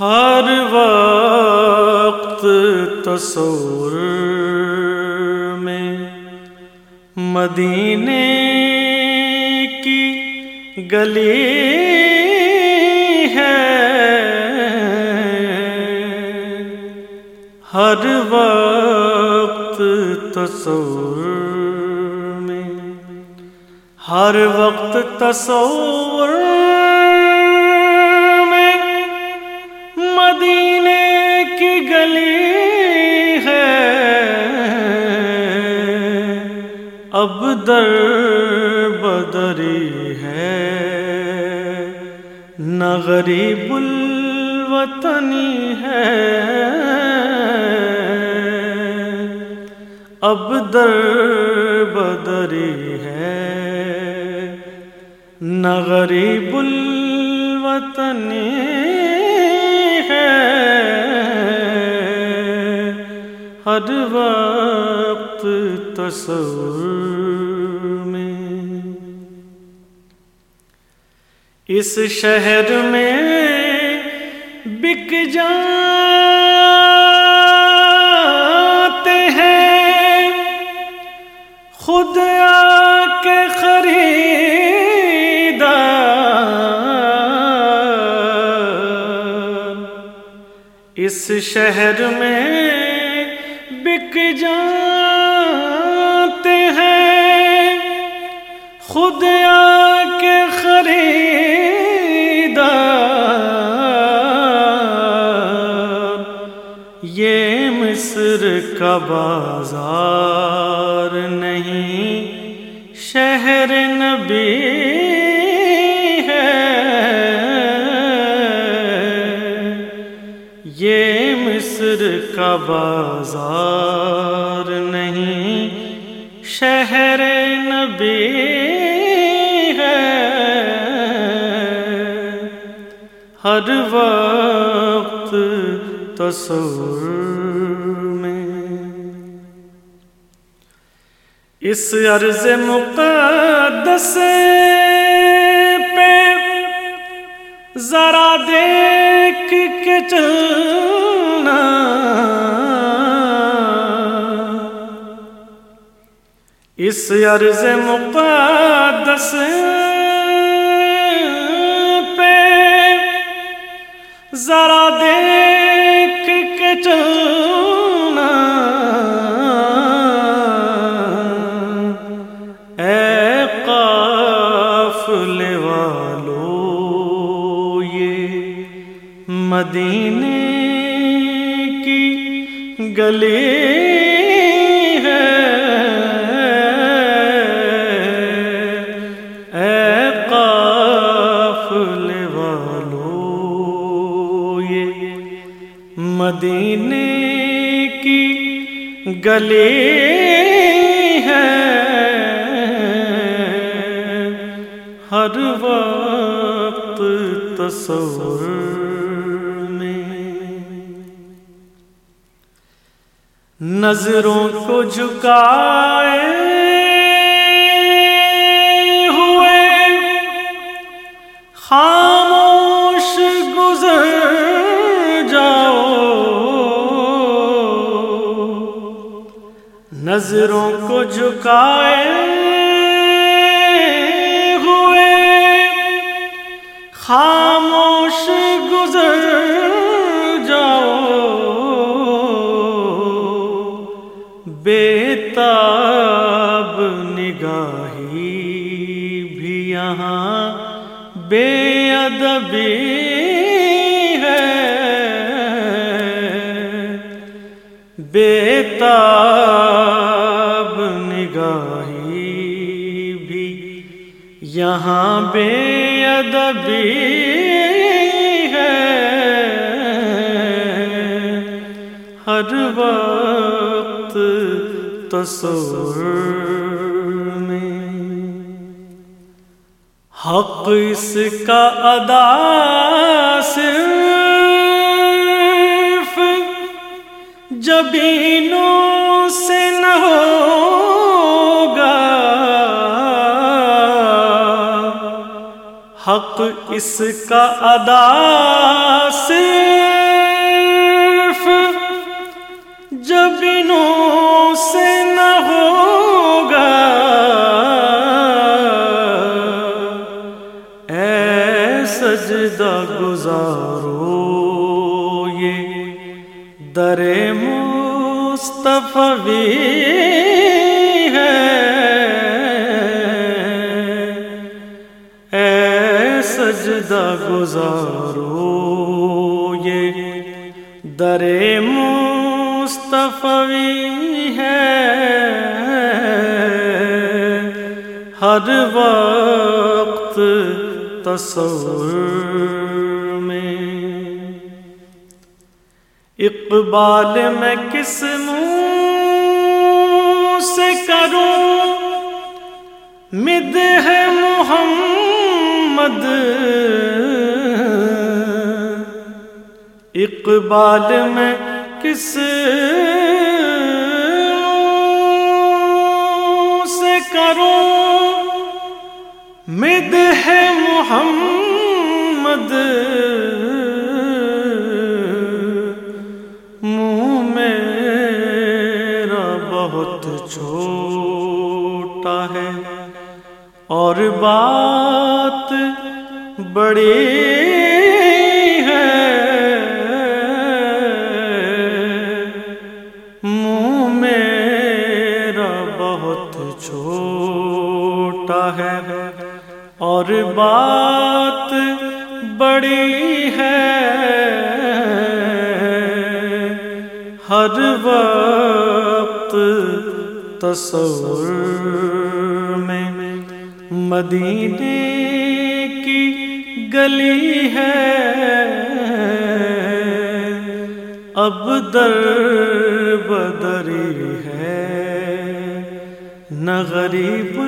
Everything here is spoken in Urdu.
ہر وقت تصور میں مدینے کی گلی ہے۔ ہر وقت تصور میں، ہر وقت تصور اب در بدری ہے۔ نہ غریب الوطنی ہے۔ اب در بدری ہے۔ نہ غریب الوطنی ہر وقت تصور میں اس شہر میں بک جاتے ہیں۔ خود آ کے خریدار اس شہر میں خود آ کے خریدار یہ مصر کا بازار نہیں، شہر نبی ہے۔ یہ مصر کا بازار نہیں، شہر نبی ہر وقت تصور میں۔ اس عرض مقدس پہ ذرا دیکھ کے چلنا۔ اس عرض مقدس ذرا دیکھ کے چلنا۔ اے قافلے والو یہ مدینے کی گلی ہے۔ اے قافل مدینے کی گلی ہے۔ ہر وقت تصور میں نظروں کو جھکائے نظروں کو جھکائے ہوئے خاموش گزر جاؤ تاب نگاہی بھی یہاں بے ادبی بیتاب یہاں بے ادبی ہے۔ ہر وقت تصور میں۔ حق اس کا ادا صرف جبینوں سے نہ ہوگا حق اس کا ادا صرف جب سے نہ ہوگا۔ اے سجدہ گزارو یہ در مصطفی سجدہ گزارو۔ یہ در مصطفی ہے۔ ہر وقت تصور میں۔ اقبال میں کس منہ سے کروں؟ مد ہے محمد اقبال میں کس سے کروں؟ مد ہے محمد۔ منہ میرا بہت چھوٹا ہے اور بات بڑی ہے۔ منہ میرا بہت چھوٹا ہے اور بات بڑی ہے۔ ہر وقت تصور میں مدینے کی گلی ہے۔ اب در بدری ہے۔ نہ غریب